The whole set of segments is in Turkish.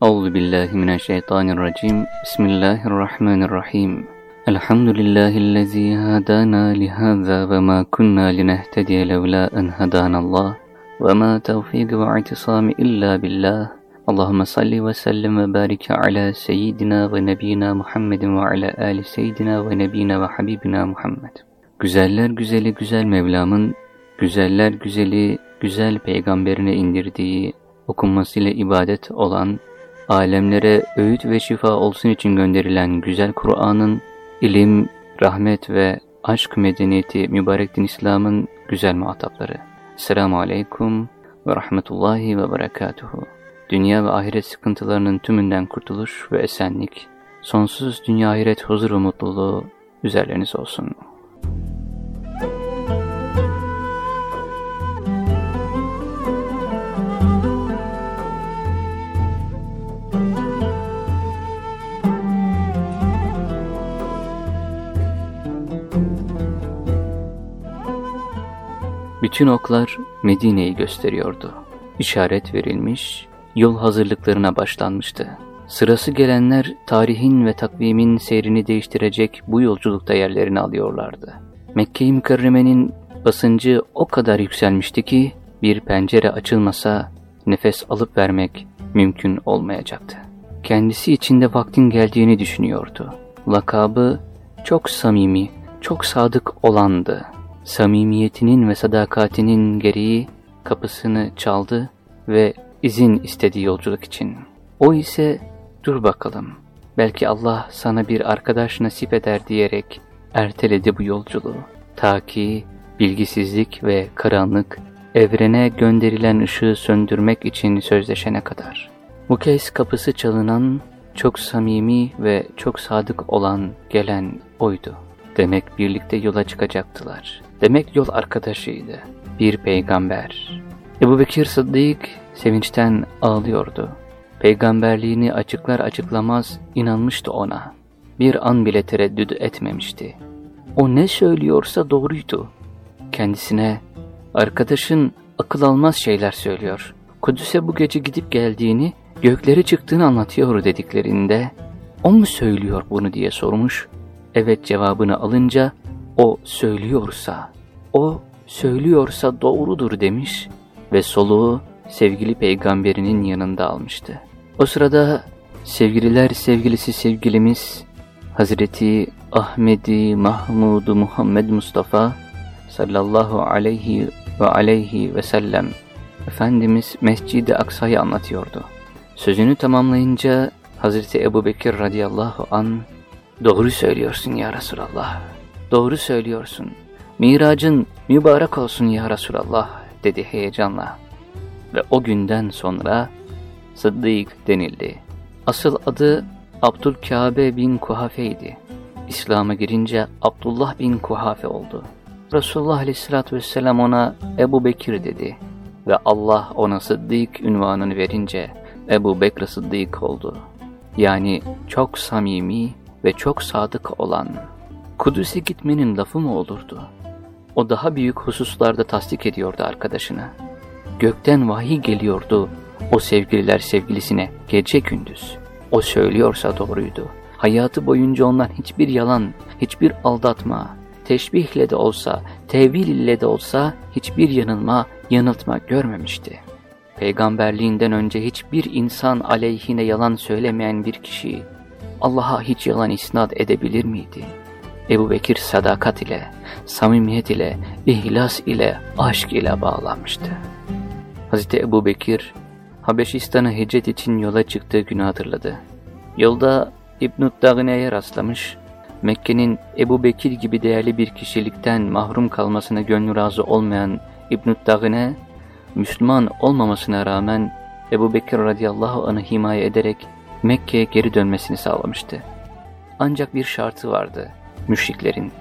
أعوذ بالله من الشيطان الرجيم بسم الله الرحمن الرحيم الحمد لله الذي هدانا لهذا وما كنا لنهتدي لولا أن هدانا الله وما توفيق واعتصام إلا بالله اللهم صل وسلم وبارك على سيدنا ونبينا محمد وعلى آل سيدنا ونبينا وحبيبنا محمد Güzeller güzeli güzel Mevlam'ın, güzeller güzeli güzel peygamberine indirdiği, okunmasıyla ibadet olan alemlere öğüt ve şifa olsun için gönderilen güzel Kur'an'ın ilim, rahmet ve aşk medeniyeti mübarek din İslam'ın güzel muhatapları. Selamun Aleyküm ve Rahmetullahi ve Berekatuhu. Dünya ve ahiret sıkıntılarının tümünden kurtuluş ve esenlik, sonsuz dünya ahiret huzur ve mutluluğu üzerleriniz olsun. Bütün oklar Medine'yi gösteriyordu. İşaret verilmiş, yol hazırlıklarına başlanmıştı. Sırası gelenler tarihin ve takvimin seyrini değiştirecek bu yolculukta yerlerini alıyorlardı. Mekke-i Mükerreme'nin basıncı o kadar yükselmişti ki bir pencere açılmasa nefes alıp vermek mümkün olmayacaktı. Kendisi içinde vaktin geldiğini düşünüyordu. Lakabı çok samimi, çok sadık olandı. Samimiyetinin ve sadakatinin gereği kapısını çaldı ve izin istedi yolculuk için. O ise dur bakalım belki Allah sana bir arkadaş nasip eder diyerek erteledi bu yolculuğu. Ta ki bilgisizlik ve karanlık evrene gönderilen ışığı söndürmek için sözleşene kadar. Bu kez kapısı çalınan, çok samimi ve çok sadık olan gelen oydu. Demek birlikte yola çıkacaktılar. Demek yol arkadaşıydı. Bir peygamber. Ebu Bekir Sıddık sevinçten ağlıyordu. Peygamberliğini açıklar açıklamaz inanmıştı ona. Bir an bile tereddüt etmemişti. O ne söylüyorsa doğruydu. Kendisine, arkadaşın akıl almaz şeyler söylüyor. Kudüs'e bu gece gidip geldiğini, göklere çıktığını anlatıyor dediklerinde, o mu söylüyor bunu diye sormuş. Evet cevabını alınca, o söylüyorsa, o söylüyorsa doğrudur demiş ve soluğu sevgili peygamberinin yanında almıştı. O sırada sevgililer sevgilisi sevgilimiz Hazreti Ahmedi Mahmudu Muhammed Mustafa sallallahu aleyhi ve aleyhi ve sellem Efendimiz Mescid-i Aksa'yı anlatıyordu. Sözünü tamamlayınca Hazreti Ebu Bekir radıyallahu an Doğru söylüyorsun ya Resulallah. Doğru söylüyorsun. Miracın mübarek olsun ya Resulallah dedi heyecanla. Ve o günden sonra Sıddık denildi. Asıl adı Abdülkabe bin Kuhafe'ydi. İslam'a girince Abdullah bin Kuhafe oldu. Resulullah aleyhissalatü vesselam ona Ebu Bekir dedi ve Allah ona Sıddık ünvanını verince Ebu Bekir Sıddık oldu. Yani çok samimi ve çok sadık olan. Kudüs'e gitmenin lafı mı olurdu? O daha büyük hususlarda tasdik ediyordu arkadaşını. Gökten vahiy geliyordu o sevgililer sevgilisine gece gündüz. O söylüyorsa doğruydu. Hayatı boyunca ondan hiçbir yalan, hiçbir aldatma, teşbihle de olsa, tevil ile de olsa hiçbir yanılma, yanıltma görmemişti. Peygamberliğinden önce hiçbir insan aleyhine yalan söylemeyen bir kişi Allah'a hiç yalan isnat edebilir miydi? Ebu Bekir sadakat ile, samimiyet ile, ihlas ile, aşk ile bağlanmıştı. Hazreti Ebu Bekir, Habeşistan'a hicret için yola çıktığı günü hatırladı. Yolda İbn-i Dagne'ye rastlamış, Mekke'nin Ebu Bekir gibi değerli bir kişilikten mahrum kalmasına gönlü razı olmayan İbn-i Dagne, Müslüman olmamasına rağmen Ebu Bekir radıyallahu anh'ı himaye ederek Mekke'ye geri dönmesini sağlamıştı. Ancak bir şartı vardı, müşriklerin.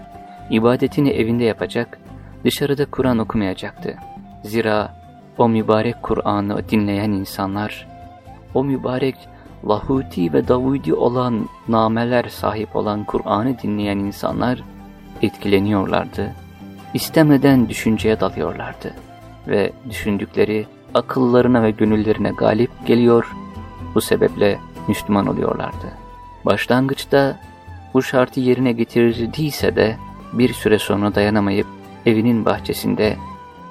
ibadetini evinde yapacak, dışarıda Kur'an okumayacaktı. Zira o mübarek Kur'an'ı dinleyen insanlar, o mübarek Lahuti ve Davudi olan nameler sahip olan Kur'an'ı dinleyen insanlar etkileniyorlardı. İstemeden düşünceye dalıyorlardı ve düşündükleri akıllarına ve gönüllerine galip geliyor bu sebeple Müslüman oluyorlardı. Başlangıçta bu şartı yerine getirdiyse de bir süre sonra dayanamayıp evinin bahçesinde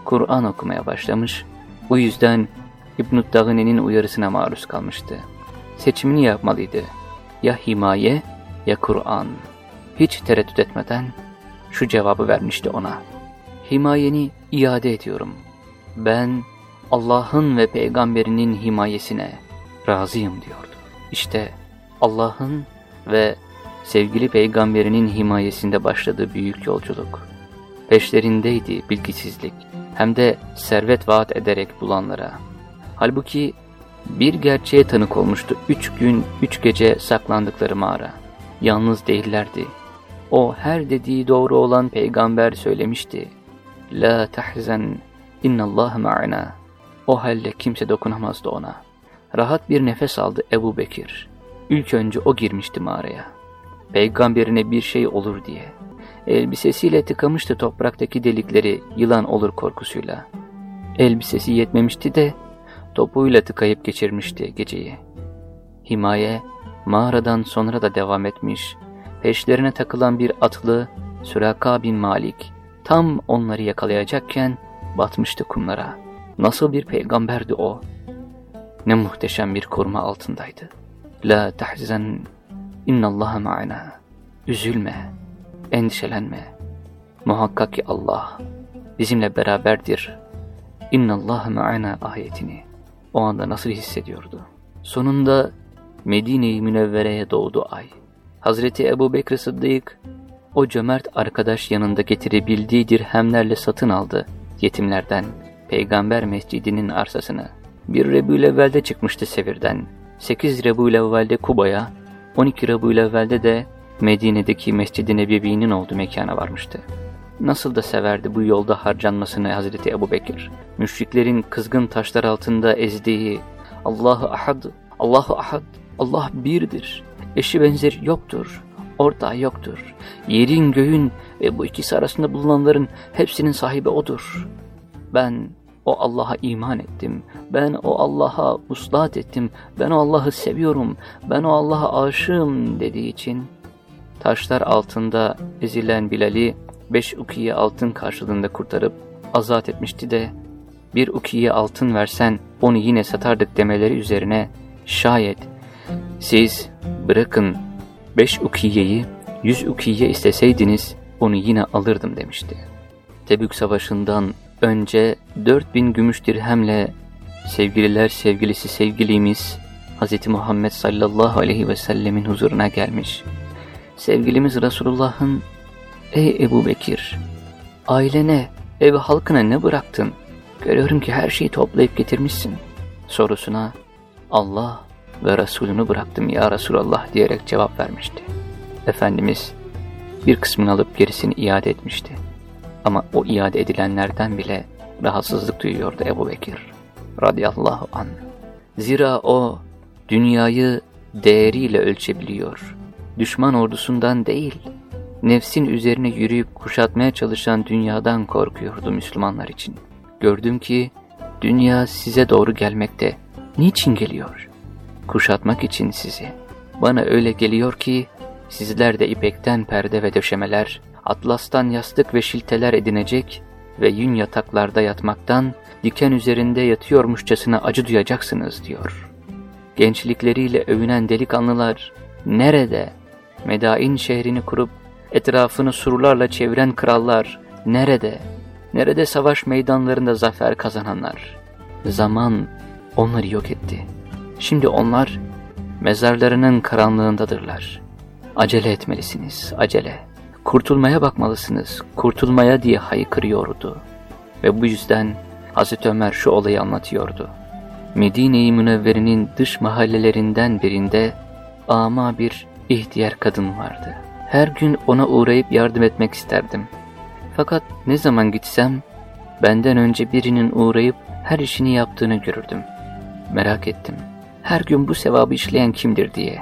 Kur'an okumaya başlamış, bu yüzden İbn-i Dağıne'nin uyarısına maruz kalmıştı. Seçimini yapmalıydı. Ya himaye ya Kur'an. Hiç tereddüt etmeden şu cevabı vermişti ona. Himayeni iade ediyorum. Ben Allah'ın ve peygamberinin himayesine razıyım diyordu. İşte Allah'ın ve sevgili peygamberinin himayesinde başladığı büyük yolculuk. Peşlerindeydi bilgisizlik, hem de servet vaat ederek bulanlara. Halbuki bir gerçeğe tanık olmuştu üç gün, üç gece saklandıkları mağara. Yalnız değillerdi. O her dediği doğru olan peygamber söylemişti. La tahzen innallah ma'ana. O halde kimse dokunamazdı ona. Rahat bir nefes aldı Ebu Bekir. İlk önce o girmişti mağaraya. Peygamberine bir şey olur diye. Elbisesiyle tıkamıştı topraktaki delikleri yılan olur korkusuyla. Elbisesi yetmemişti de topuyla tıkayıp geçirmişti geceyi. Himaye mağaradan sonra da devam etmiş, peşlerine takılan bir atlı Süraka bin Malik tam onları yakalayacakken batmıştı kumlara. Nasıl bir peygamberdi o? Ne muhteşem bir koruma altındaydı. La tahzen innallaha ma'ana. Üzülme, endişelenme. Muhakkak ki Allah bizimle beraberdir. İnnallaha ma'ana ayetini o anda nasıl hissediyordu? Sonunda Medine-i Münevvere'ye doğdu ay. Hazreti Ebu Bekir Sıddık o cömert arkadaş yanında getirebildiği dirhemlerle satın aldı yetimlerden Peygamber Mescidi'nin arsasını. Bir Rebülevvel'de çıkmıştı Sevir'den. 8 Rebülevvel'de Kuba'ya, 12 Rebülevvel'de de Medine'deki Mescid-i Nebevi'nin olduğu mekana varmıştı. Nasıl da severdi bu yolda harcanmasını Hazreti Ebu Bekir. Müşriklerin kızgın taşlar altında ezdiği Allahu Ahad, Allahu Ahad, Allah birdir, eşi benzeri yoktur, ortağı yoktur. Yerin göğün ve bu ikisi arasında bulunanların hepsinin sahibi O'dur. Ben o Allah'a iman ettim. Ben o Allah'a muslat ettim. Ben o Allah'ı seviyorum. Ben o Allah'a aşığım dediği için taşlar altında ezilen Bilal'i beş ukiye altın karşılığında kurtarıp azat etmişti de bir ukiye altın versen onu yine satardık demeleri üzerine şayet siz bırakın beş ukiyeyi yüz ukiye isteseydiniz onu yine alırdım demişti. Tebük Savaşı'ndan önce 4000 gümüş dirhemle sevgililer sevgilisi sevgilimiz Hz. Muhammed sallallahu aleyhi ve sellemin huzuruna gelmiş. Sevgilimiz Resulullah'ın Ey Ebu Bekir, ailene, ev halkına ne bıraktın? Görüyorum ki her şeyi toplayıp getirmişsin. Sorusuna Allah ve Resulünü bıraktım ya Resulallah diyerek cevap vermişti. Efendimiz bir kısmını alıp gerisini iade etmişti. Ama o iade edilenlerden bile rahatsızlık duyuyordu Ebu Bekir radıyallahu an. Zira o dünyayı değeriyle ölçebiliyor. Düşman ordusundan değil, nefsin üzerine yürüyüp kuşatmaya çalışan dünyadan korkuyordu Müslümanlar için. Gördüm ki dünya size doğru gelmekte. Niçin geliyor? Kuşatmak için sizi. Bana öyle geliyor ki sizler de ipekten perde ve döşemeler, atlastan yastık ve şilteler edinecek ve yün yataklarda yatmaktan diken üzerinde yatıyormuşçasına acı duyacaksınız diyor. Gençlikleriyle övünen delikanlılar nerede? Medain şehrini kurup etrafını surlarla çeviren krallar nerede? Nerede savaş meydanlarında zafer kazananlar? Zaman onları yok etti. Şimdi onlar mezarlarının karanlığındadırlar. Acele etmelisiniz, acele. Kurtulmaya bakmalısınız, kurtulmaya diye haykırıyordu. Ve bu yüzden Hazreti Ömer şu olayı anlatıyordu. Medine-i Münevvere'nin dış mahallelerinden birinde ama bir ihtiyar kadın vardı. Her gün ona uğrayıp yardım etmek isterdim. Fakat ne zaman gitsem benden önce birinin uğrayıp her işini yaptığını görürdüm. Merak ettim. Her gün bu sevabı işleyen kimdir diye.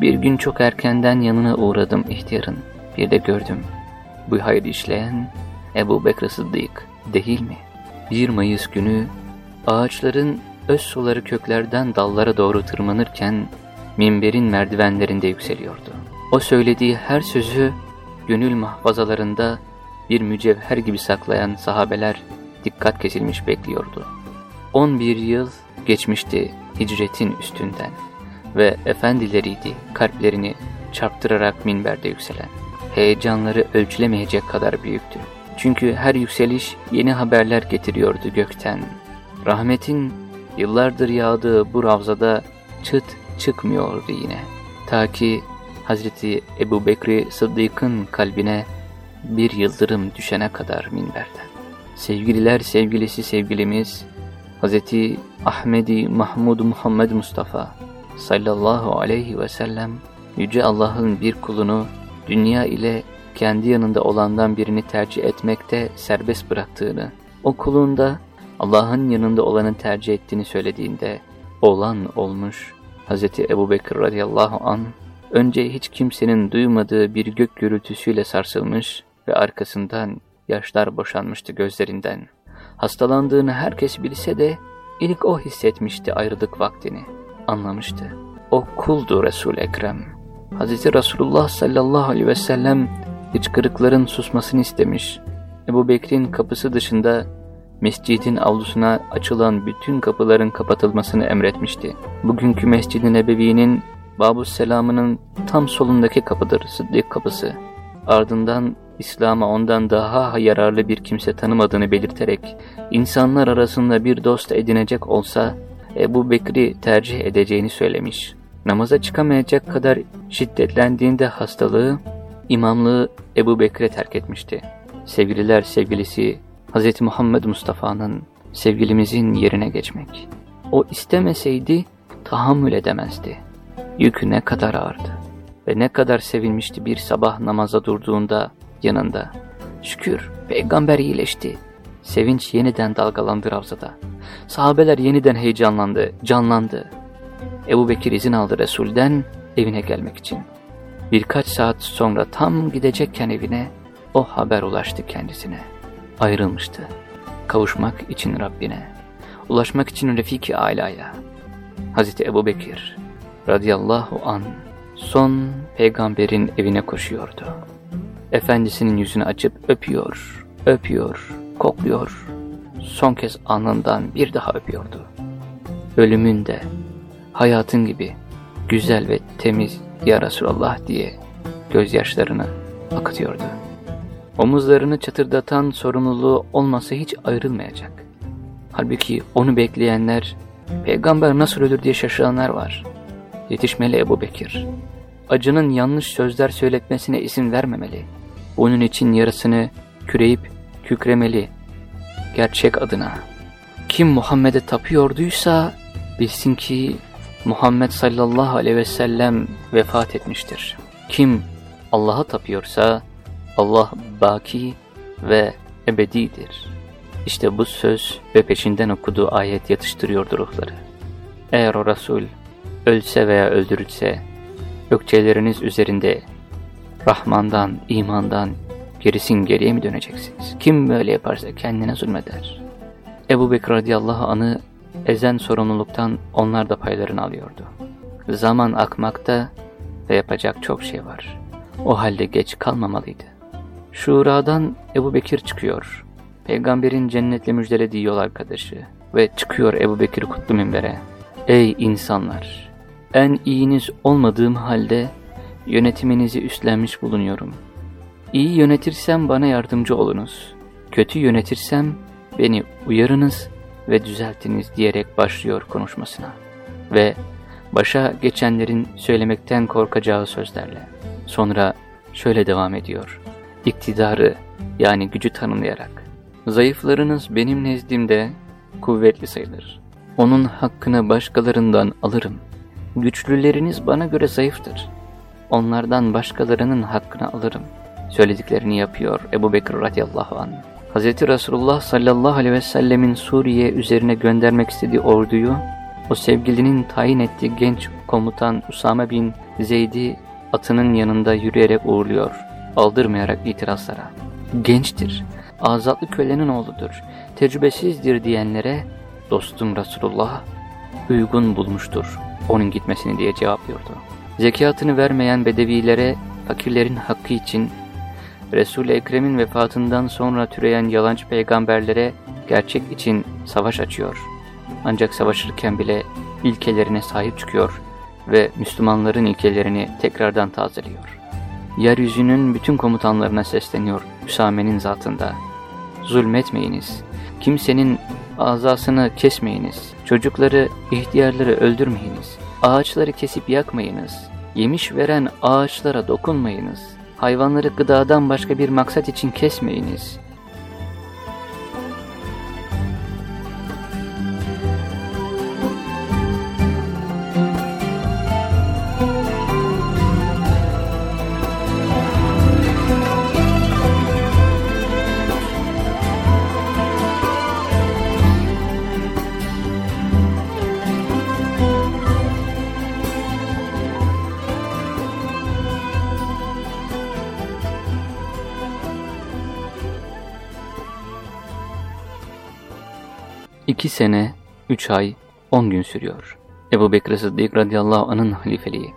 Bir gün çok erkenden yanına uğradım ihtiyarın. Bir de gördüm. Bu hayır işleyen Ebu Bekir Sıddık değil mi? 1 Mayıs günü ağaçların öz suları köklerden dallara doğru tırmanırken minberin merdivenlerinde yükseliyordu. O söylediği her sözü gönül mahfazalarında bir mücevher gibi saklayan sahabeler dikkat kesilmiş bekliyordu. 11 yıl geçmişti hicretin üstünden ve efendileriydi kalplerini çarptırarak minberde yükselen. Heyecanları ölçülemeyecek kadar büyüktü. Çünkü her yükseliş yeni haberler getiriyordu gökten. Rahmetin yıllardır yağdığı bu ravzada çıt çıkmıyordu yine. Ta ki Hazreti Ebu Bekri Sıddık'ın kalbine bir yıldırım düşene kadar minberden. Sevgililer sevgilisi sevgilimiz Hazreti Ahmedi Mahmud Muhammed Mustafa sallallahu aleyhi ve sellem Yüce Allah'ın bir kulunu dünya ile kendi yanında olandan birini tercih etmekte serbest bıraktığını, o kulunda Allah'ın yanında olanı tercih ettiğini söylediğinde olan olmuş Hz. Ebu Bekir radıyallahu an önce hiç kimsenin duymadığı bir gök gürültüsüyle sarsılmış ve arkasından yaşlar boşanmıştı gözlerinden. Hastalandığını herkes bilse de ilk o hissetmişti ayrılık vaktini, anlamıştı. O kuldu Resul-i Ekrem. Hz. Resulullah sallallahu aleyhi ve sellem hıçkırıkların susmasını istemiş. Ebu Bekir'in kapısı dışında mescidin avlusuna açılan bütün kapıların kapatılmasını emretmişti. Bugünkü Mescid-i Nebevi'nin Selam'ının tam solundaki kapıdır Sıddık kapısı. Ardından İslam'a ondan daha yararlı bir kimse tanımadığını belirterek insanlar arasında bir dost edinecek olsa Ebu Bekir'i tercih edeceğini söylemiş. Namaza çıkamayacak kadar şiddetlendiğinde hastalığı, imamlığı Ebu Bekir'e terk etmişti. Sevgililer sevgilisi Hz. Muhammed Mustafa'nın sevgilimizin yerine geçmek. O istemeseydi tahammül edemezdi. Yükü ne kadar ağırdı ve ne kadar sevinmişti bir sabah namaza durduğunda yanında. Şükür peygamber iyileşti. Sevinç yeniden dalgalandı Ravza'da. Sahabeler yeniden heyecanlandı, canlandı. Ebu Bekir izin aldı Resul'den evine gelmek için. Birkaç saat sonra tam gidecekken evine o haber ulaştı kendisine. Ayrılmıştı. Kavuşmak için Rabbine. Ulaşmak için Refiki Ala'ya. Hazreti Ebu Bekir radıyallahu an son peygamberin evine koşuyordu. Efendisinin yüzünü açıp öpüyor, öpüyor, kokluyor. Son kez alnından bir daha öpüyordu. Ölümün de hayatın gibi güzel ve temiz ya Resulallah diye gözyaşlarını akıtıyordu. Omuzlarını çatırdatan sorumluluğu olmasa hiç ayrılmayacak. Halbuki onu bekleyenler, peygamber nasıl ölür diye şaşıranlar var. Yetişmeli Ebu Bekir. Acının yanlış sözler söyletmesine izin vermemeli. Bunun için yarısını küreyip kükremeli. Gerçek adına. Kim Muhammed'e tapıyorduysa bilsin ki Muhammed sallallahu aleyhi ve sellem vefat etmiştir. Kim Allah'a tapıyorsa Allah baki ve ebedidir. İşte bu söz ve peşinden okuduğu ayet yatıştırıyordu ruhları. Eğer o Resul ölse veya öldürülse, ökçeleriniz üzerinde Rahman'dan, imandan gerisin geriye mi döneceksiniz? Kim böyle yaparsa kendine zulmeder. Ebu Bekir radıyallahu anı ezen sorumluluktan onlar da paylarını alıyordu. Zaman akmakta ve yapacak çok şey var. O halde geç kalmamalıydı. Şuradan Ebu Bekir çıkıyor. Peygamberin cennetle müjdelediği yol arkadaşı ve çıkıyor Ebu Bekir kutlu minbere. Ey insanlar! En iyiniz olmadığım halde yönetiminizi üstlenmiş bulunuyorum. İyi yönetirsem bana yardımcı olunuz. Kötü yönetirsem beni uyarınız ve düzeltiniz diyerek başlıyor konuşmasına. Ve başa geçenlerin söylemekten korkacağı sözlerle. Sonra şöyle devam ediyor. İktidarı yani gücü tanımlayarak. Zayıflarınız benim nezdimde kuvvetli sayılır. Onun hakkını başkalarından alırım. Güçlüleriniz bana göre zayıftır. Onlardan başkalarının hakkını alırım. Söylediklerini yapıyor Ebu Bekir radıyallahu anh. Hz. Resulullah sallallahu aleyhi ve sellemin Suriye üzerine göndermek istediği orduyu, o sevgilinin tayin ettiği genç komutan Usame bin Zeyd'i atının yanında yürüyerek uğurluyor, aldırmayarak itirazlara. Gençtir, azatlı kölenin oğludur, tecrübesizdir diyenlere dostum Resulullah uygun bulmuştur onun gitmesini diye cevaplıyordu. Zekatını vermeyen bedevilere fakirlerin hakkı için Resul-i Ekrem'in vefatından sonra türeyen yalancı peygamberlere gerçek için savaş açıyor. Ancak savaşırken bile ilkelerine sahip çıkıyor ve Müslümanların ilkelerini tekrardan tazeliyor. Yeryüzünün bütün komutanlarına sesleniyor Hüsame'nin zatında. Zulmetmeyiniz, kimsenin azasını kesmeyiniz, çocukları, ihtiyarları öldürmeyiniz, ağaçları kesip yakmayınız, yemiş veren ağaçlara dokunmayınız, hayvanları gıdadan başka bir maksat için kesmeyiniz, İki sene, üç ay, on gün sürüyor. Ebu Bekir Sıddık radıyallahu anh'ın halifeliği.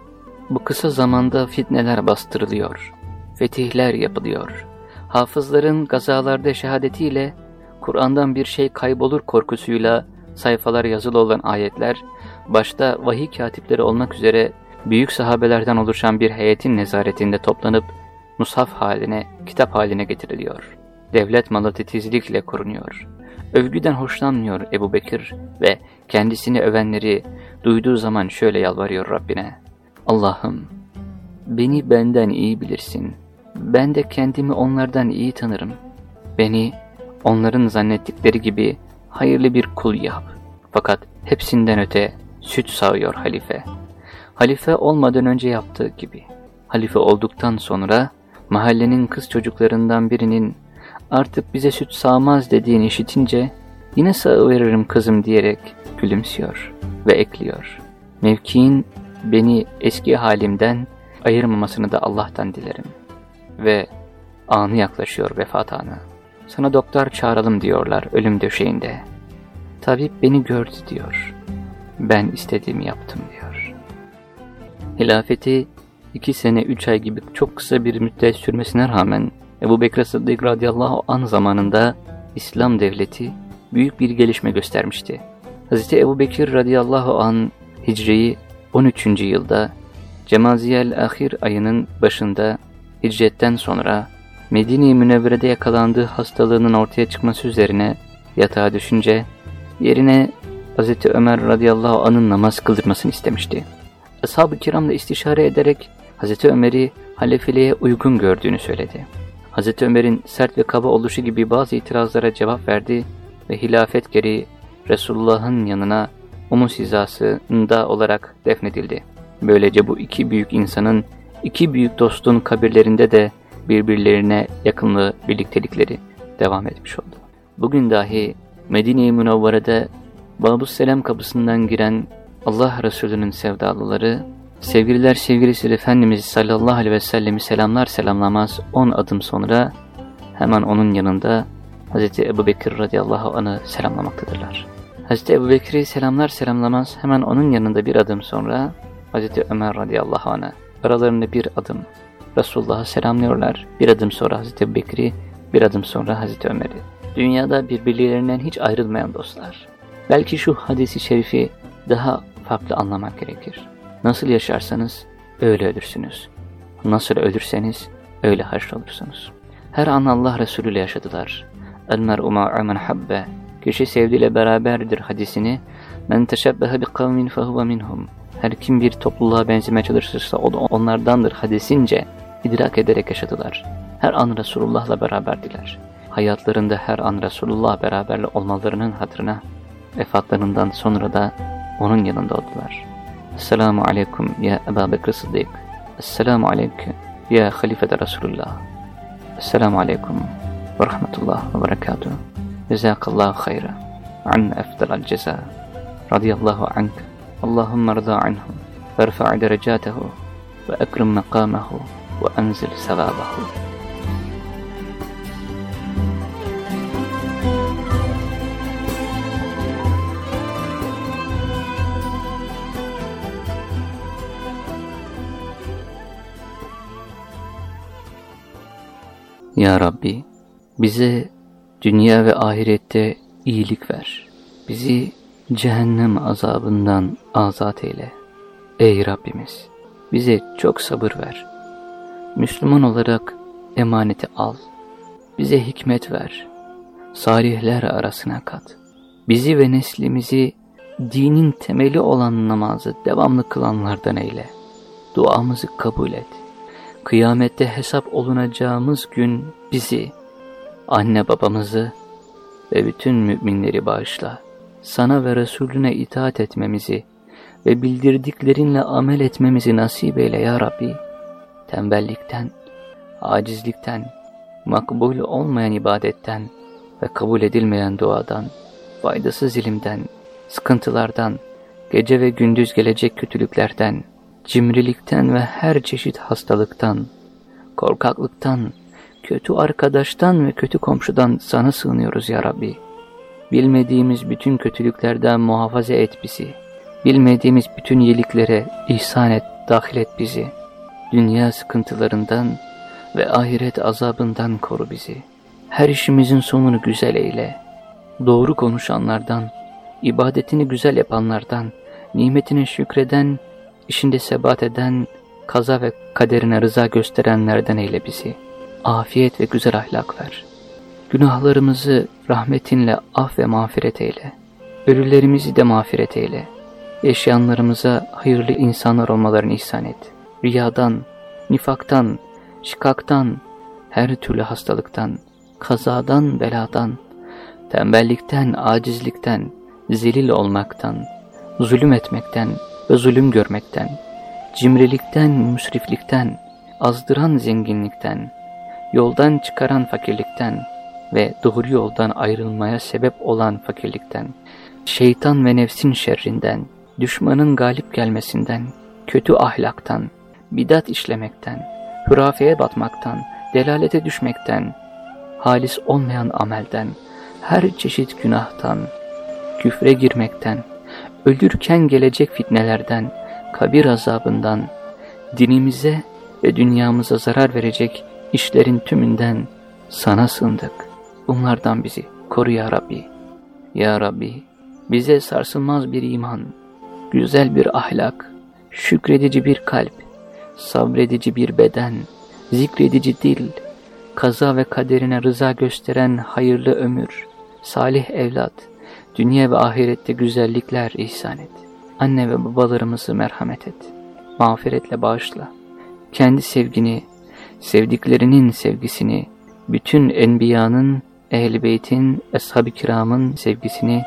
Bu kısa zamanda fitneler bastırılıyor. Fetihler yapılıyor. Hafızların gazalarda şehadetiyle Kur'an'dan bir şey kaybolur korkusuyla sayfalar yazılı olan ayetler, başta vahiy katipleri olmak üzere büyük sahabelerden oluşan bir heyetin nezaretinde toplanıp mushaf haline, kitap haline getiriliyor. Devlet malı titizlikle korunuyor. Övgüden hoşlanmıyor Ebu Bekir ve kendisini övenleri duyduğu zaman şöyle yalvarıyor Rabbine. Allah'ım beni benden iyi bilirsin. Ben de kendimi onlardan iyi tanırım. Beni onların zannettikleri gibi hayırlı bir kul yap. Fakat hepsinden öte süt sağıyor halife. Halife olmadan önce yaptığı gibi. Halife olduktan sonra mahallenin kız çocuklarından birinin artık bize süt sağmaz dediğini işitince yine veririm kızım diyerek gülümsüyor ve ekliyor. Mevkiin beni eski halimden ayırmamasını da Allah'tan dilerim. Ve anı yaklaşıyor vefat anı. Sana doktor çağıralım diyorlar ölüm döşeğinde. Tabip beni gördü diyor. Ben istediğimi yaptım diyor. Hilafeti iki sene üç ay gibi çok kısa bir müddet sürmesine rağmen Ebu Bekir Sıddık radıyallahu an zamanında İslam devleti büyük bir gelişme göstermişti. Hz. Ebu Bekir radıyallahu an Hicri'yi 13. yılda Cemaziyel Ahir ayının başında hicretten sonra Medine-i Münevvere'de yakalandığı hastalığının ortaya çıkması üzerine yatağa düşünce yerine Hz. Ömer radıyallahu anın namaz kıldırmasını istemişti. Ashab-ı kiramla istişare ederek Hz. Ömer'i halefeliğe uygun gördüğünü söyledi. Hz. Ömer'in sert ve kaba oluşu gibi bazı itirazlara cevap verdi ve hilafet gereği Resulullah'ın yanına omuz hizasında olarak defnedildi. Böylece bu iki büyük insanın, iki büyük dostun kabirlerinde de birbirlerine yakınlığı, birliktelikleri devam etmiş oldu. Bugün dahi Medine-i Münavvare'de Babus Selam kapısından giren Allah Resulü'nün sevdalıları Sevgililer sevgilisi Efendimiz sallallahu aleyhi ve sellemi selamlar selamlamaz 10 adım sonra hemen onun yanında Hz. Ebu Bekir radıyallahu anh'ı selamlamaktadırlar. Hz. Ebu Bekir'i selamlar selamlamaz hemen onun yanında bir adım sonra Hz. Ömer radıyallahu anh'ı aralarında bir adım Resulullah'ı selamlıyorlar. Bir adım sonra Hz. Ebu Bekir'i bir adım sonra Hz. Ömer'i. Dünyada birbirlerinden hiç ayrılmayan dostlar. Belki şu hadisi şerifi daha farklı anlamak gerekir. Nasıl yaşarsanız öyle ölürsünüz. Nasıl ölürseniz öyle haşrolursunuz. Her an Allah Resulü ile yaşadılar. El mer'u ma'amen habbe. Kişi sevdiğiyle beraberdir hadisini. Men teşebbehe bi kavmin fehuve minhum. Her kim bir topluluğa benzemeye çalışırsa o da onlardandır hadisince idrak ederek yaşadılar. Her an Resulullah'la beraberdiler. Hayatlarında her an Resulullah beraberle olmalarının hatırına vefatlarından sonra da onun yanında oldular. السلام عليكم يا أبا بكر الصديق. السلام عليك يا خليفة رسول الله. السلام عليكم ورحمة الله وبركاته. جزاك الله خيرا. عن أفضل الجزاء. رضي الله عنك. اللهم ارضى عنه وارفع درجاته وأكرم مقامه وأنزل ثوابه. Ya Rabbi, bize dünya ve ahirette iyilik ver. Bizi cehennem azabından azat eyle. Ey Rabbimiz, bize çok sabır ver. Müslüman olarak emaneti al. Bize hikmet ver. Salihler arasına kat. Bizi ve neslimizi dinin temeli olan namazı devamlı kılanlardan eyle. Duamızı kabul et. Kıyamette hesap olunacağımız gün bizi, anne babamızı ve bütün müminleri bağışla. Sana ve Resulüne itaat etmemizi ve bildirdiklerinle amel etmemizi nasip eyle ya Rabbi. Tembellikten, acizlikten, makbul olmayan ibadetten ve kabul edilmeyen duadan, faydasız ilimden, sıkıntılardan, gece ve gündüz gelecek kötülüklerden, cimrilikten ve her çeşit hastalıktan, korkaklıktan, kötü arkadaştan ve kötü komşudan sana sığınıyoruz ya Rabbi. Bilmediğimiz bütün kötülüklerden muhafaza et bizi. Bilmediğimiz bütün iyiliklere ihsan et, dahil et bizi. Dünya sıkıntılarından ve ahiret azabından koru bizi. Her işimizin sonunu güzel eyle. Doğru konuşanlardan, ibadetini güzel yapanlardan, nimetine şükreden, işinde sebat eden, kaza ve kaderine rıza gösterenlerden eyle bizi. Afiyet ve güzel ahlak ver. Günahlarımızı rahmetinle af ve mağfiret eyle. Ölülerimizi de mağfiret eyle. Yaşayanlarımıza hayırlı insanlar olmalarını ihsan et. Riyadan, nifaktan, şikaktan, her türlü hastalıktan, kazadan, beladan, tembellikten, acizlikten, zelil olmaktan, zulüm etmekten ve zulüm görmekten, cimrilikten, müsriflikten, azdıran zenginlikten, yoldan çıkaran fakirlikten ve doğru yoldan ayrılmaya sebep olan fakirlikten, şeytan ve nefsin şerrinden, düşmanın galip gelmesinden, kötü ahlaktan, bidat işlemekten, hürafeye batmaktan, delalete düşmekten, halis olmayan amelden, her çeşit günahtan, küfre girmekten, ölürken gelecek fitnelerden, kabir azabından, dinimize ve dünyamıza zarar verecek işlerin tümünden sana sığındık. Bunlardan bizi koru ya Rabbi. Ya Rabbi, bize sarsılmaz bir iman, güzel bir ahlak, şükredici bir kalp, sabredici bir beden, zikredici dil, kaza ve kaderine rıza gösteren hayırlı ömür, salih evlat, dünya ve ahirette güzellikler ihsan et. Anne ve babalarımızı merhamet et. Mağfiretle bağışla. Kendi sevgini, sevdiklerinin sevgisini, bütün enbiyanın, ehl beytin, ashab-ı kiramın sevgisini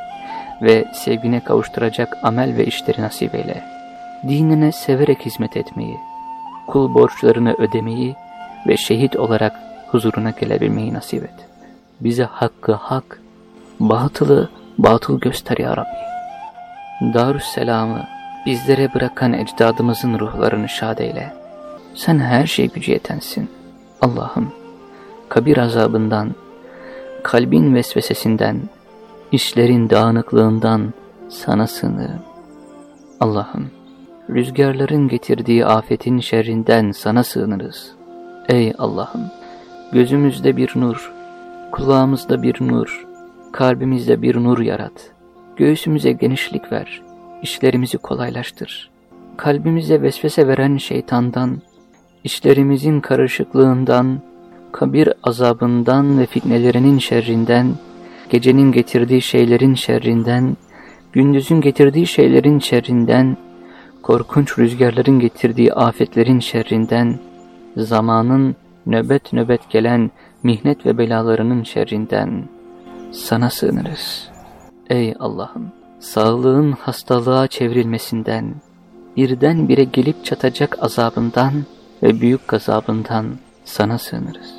ve sevgine kavuşturacak amel ve işleri nasip eyle. Dinine severek hizmet etmeyi, kul borçlarını ödemeyi ve şehit olarak huzuruna gelebilmeyi nasip et. Bize hakkı hak, batılı batıl göster ya Rabbi. Darüsselam'ı bizlere bırakan ecdadımızın ruhlarını şad eyle. Sen her şey gücü yetensin. Allah'ım, kabir azabından, kalbin vesvesesinden, işlerin dağınıklığından sana sığınırım. Allah'ım, rüzgarların getirdiği afetin şerrinden sana sığınırız. Ey Allah'ım, gözümüzde bir nur, kulağımızda bir nur, kalbimizde bir nur yarat. Göğsümüze genişlik ver, işlerimizi kolaylaştır. Kalbimize vesvese veren şeytandan, işlerimizin karışıklığından, kabir azabından ve fitnelerinin şerrinden, gecenin getirdiği şeylerin şerrinden, gündüzün getirdiği şeylerin şerrinden, korkunç rüzgarların getirdiği afetlerin şerrinden, zamanın nöbet nöbet gelen mihnet ve belalarının şerrinden sana sığınırız. Ey Allah'ım! Sağlığın hastalığa çevrilmesinden, birdenbire gelip çatacak azabından ve büyük gazabından sana sığınırız.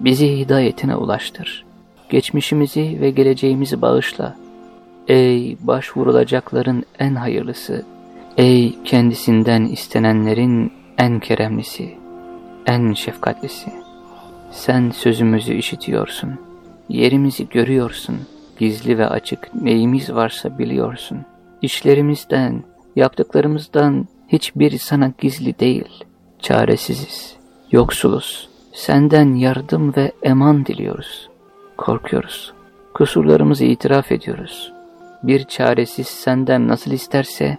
Bizi hidayetine ulaştır. Geçmişimizi ve geleceğimizi bağışla. Ey başvurulacakların en hayırlısı, ey kendisinden istenenlerin en keremlisi, en şefkatlisi. Sen sözümüzü işitiyorsun, yerimizi görüyorsun, gizli ve açık neyimiz varsa biliyorsun. İşlerimizden, yaptıklarımızdan hiçbir sana gizli değil. Çaresiziz, yoksuluz, Senden yardım ve eman diliyoruz. Korkuyoruz. Kusurlarımızı itiraf ediyoruz. Bir çaresiz senden nasıl isterse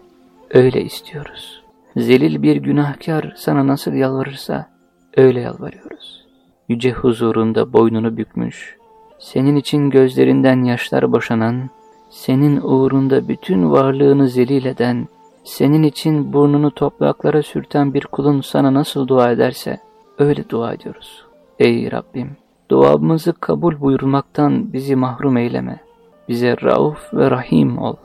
öyle istiyoruz. Zelil bir günahkar sana nasıl yalvarırsa öyle yalvarıyoruz. Yüce huzurunda boynunu bükmüş, senin için gözlerinden yaşlar boşanan, senin uğrunda bütün varlığını zelil eden, senin için burnunu topraklara sürten bir kulun sana nasıl dua ederse öyle dua ediyoruz. Ey Rabbim! Duamızı kabul buyurmaktan bizi mahrum eyleme. Bize rauf ve rahim ol.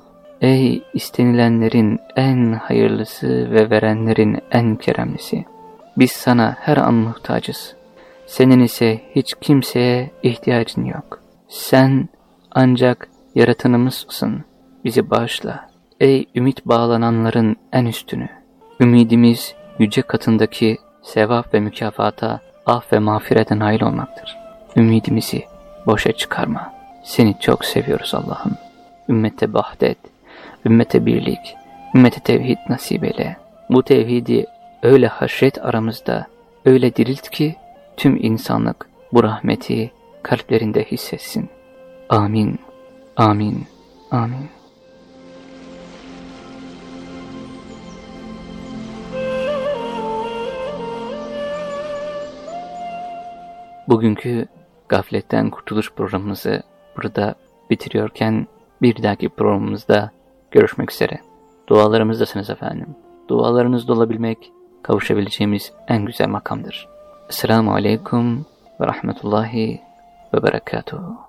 Ey istenilenlerin en hayırlısı ve verenlerin en keremlisi. Biz sana her an muhtacız. Senin ise hiç kimseye ihtiyacın yok. Sen ancak yaratanımızsın. Bizi bağışla. Ey ümit bağlananların en üstünü. Ümidimiz yüce katındaki sevap ve mükafata, af ve mağfirete nail olmaktır. Ümidimizi boşa çıkarma. Seni çok seviyoruz Allah'ım. Ümmete bahdet, ümmete birlik, ümmete tevhid nasip eyle. Bu tevhidi öyle haşret aramızda, öyle dirilt ki tüm insanlık bu rahmeti kalplerinde hissetsin. Amin, amin, amin. Bugünkü Gafletten Kurtuluş programımızı burada bitiriyorken bir dahaki programımızda görüşmek üzere. Dualarımızdasınız efendim. Dualarınızda olabilmek kavuşabileceğimiz en güzel makamdır. Esselamu Aleyküm ve Rahmetullahi ve Berekatuhu.